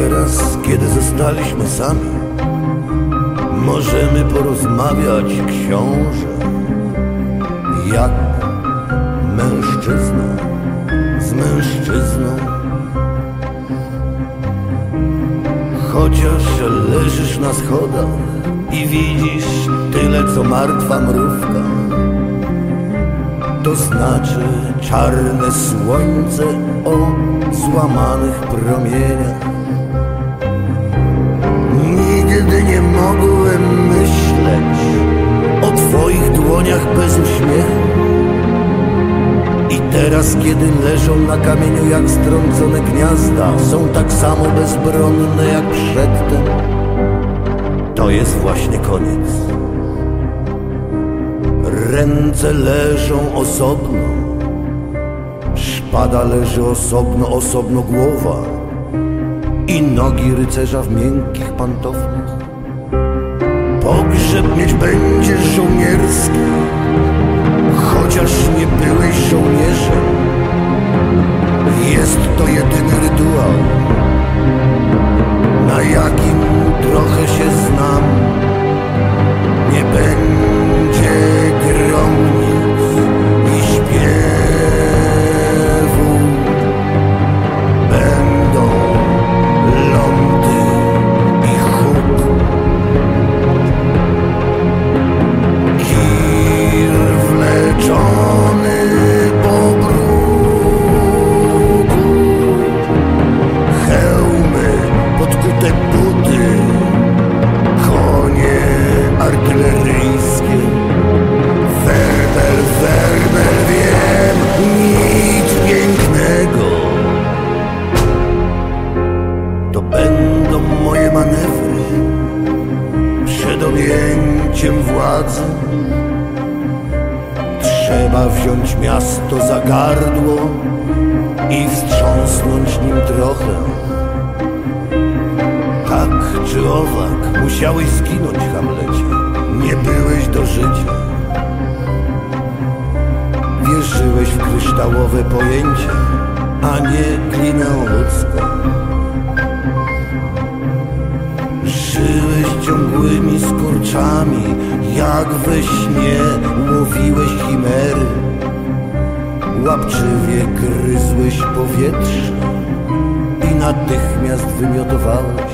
teraz, kiedy zostaliśmy sami, możemy porozmawiać, książę, jak mężczyzna z mężczyzną. Chociaż leżysz na schodach i widzisz tyle, co martwa mrówka, to znaczy czarne słońce o złamanych promieniach. Twoich dłoniach bez uśmiechu. I teraz, kiedy leżą na kamieniu jak strącone gniazda, są tak samo bezbronne jak przedtem. To jest właśnie koniec. Ręce leżą osobno, szpada leży osobno, osobno głowa i nogi rycerza w miękkich pantoflach. Mieć będziesz żołnierski, chociaż nie byłeś żołnierzem. Jest to jedyny Trzeba wziąć miasto za gardło i wstrząsnąć nim trochę. Tak czy owak, musiałeś zginąć, Hamlecie. Nie byłeś do życia. Wierzyłeś w kryształowe pojęcie, a nie glinę ludzką. Żyłeś ciągłymi skurczami, jak we śnie łowiłeś chimery. Łapczywie gryzłeś powietrze i natychmiast wymiotowałeś.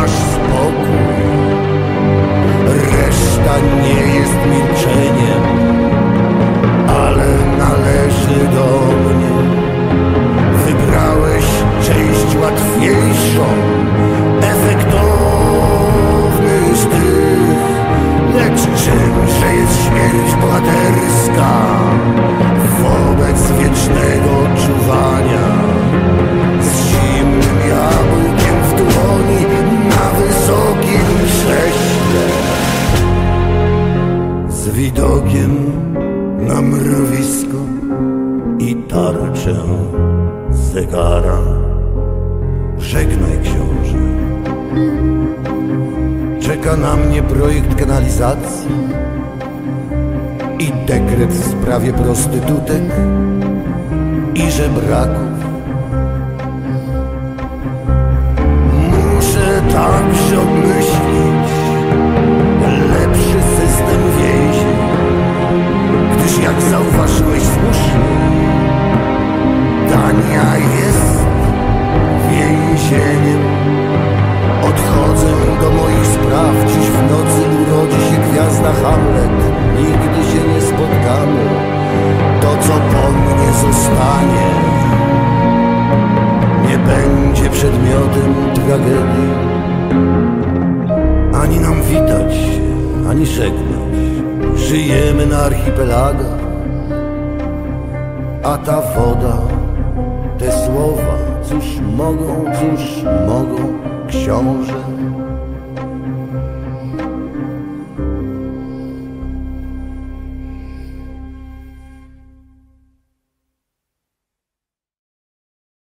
Masz spokój. Reszta nie jest milczeniem, ale należy do mnie. Widokiem na mrowisko i tarczę zegara. Żegnaj książę. Czeka na mnie projekt kanalizacji i dekret w sprawie prostytutek i żebraków. Muszę także ani żegnać. Żyjemy na archipelagach, a ta woda, te słowa, cóż mogą, cóż mogą, książę